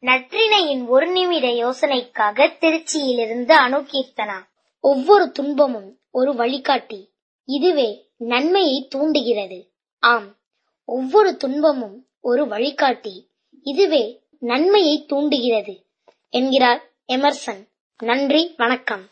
நற்றினையின் ஒரு நிமிட யோசனைக்காக திருச்சியிலிருந்து அணுகீர்த்தனா. ஒவ்வொரு துன்பமும் ஒரு வழிகாட்டி. இதுவே நன்மையை தூண்டுகிறது. ஆம் ஒவ்வொரு துன்பமும் ஒரு வழிகாட்டி. இதுவே நன்மையை தூண்டுகிறது என்கிறார் எமர்சன். நன்றி வணக்கம்.